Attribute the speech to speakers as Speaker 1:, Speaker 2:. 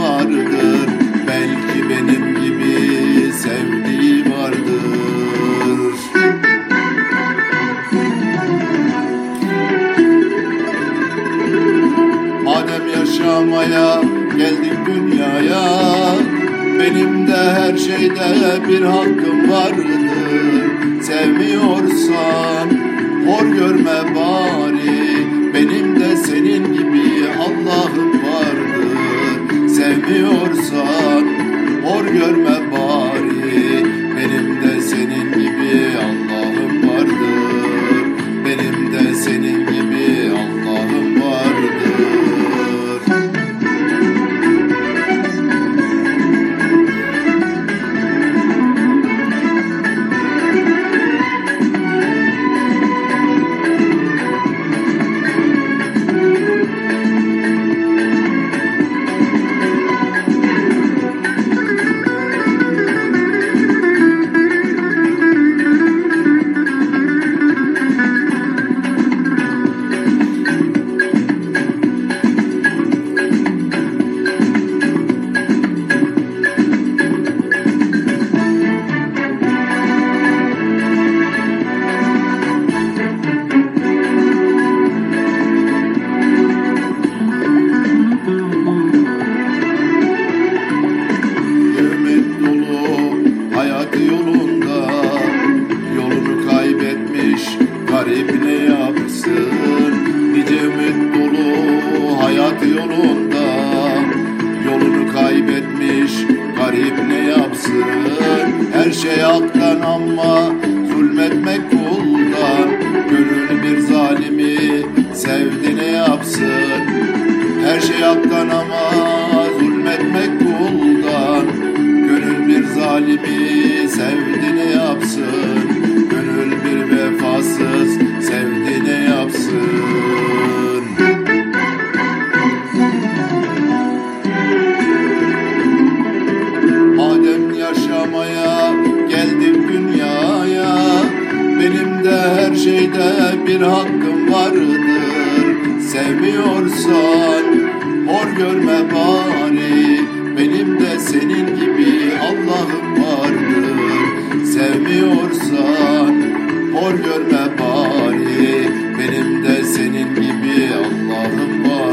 Speaker 1: vardır. Belki benim gibi sevdiği vardır. Madem yaşamaya geldik dünyaya Benim de her şeyde bir hakkım vardır. Sevmiyorsan hor görme bari görme bari hayat yolunda Yolunu kaybetmiş garip ne yapsın? Her şey haktan ama zulmetmek kuldan. Gönül bir zalimi sevdi ne yapsın? Her şey haktan ama zulmetmek kuldan. Gönül bir zalimi sevdi ne yapsın? Gönül bir vefasız bir hakkım vardır Sevmiyorsan hor görme bari. Benim de senin gibi Allah'ım vardır. Sevmiyorsan hor görme bari. Benim de senin gibi Allah'ım vardır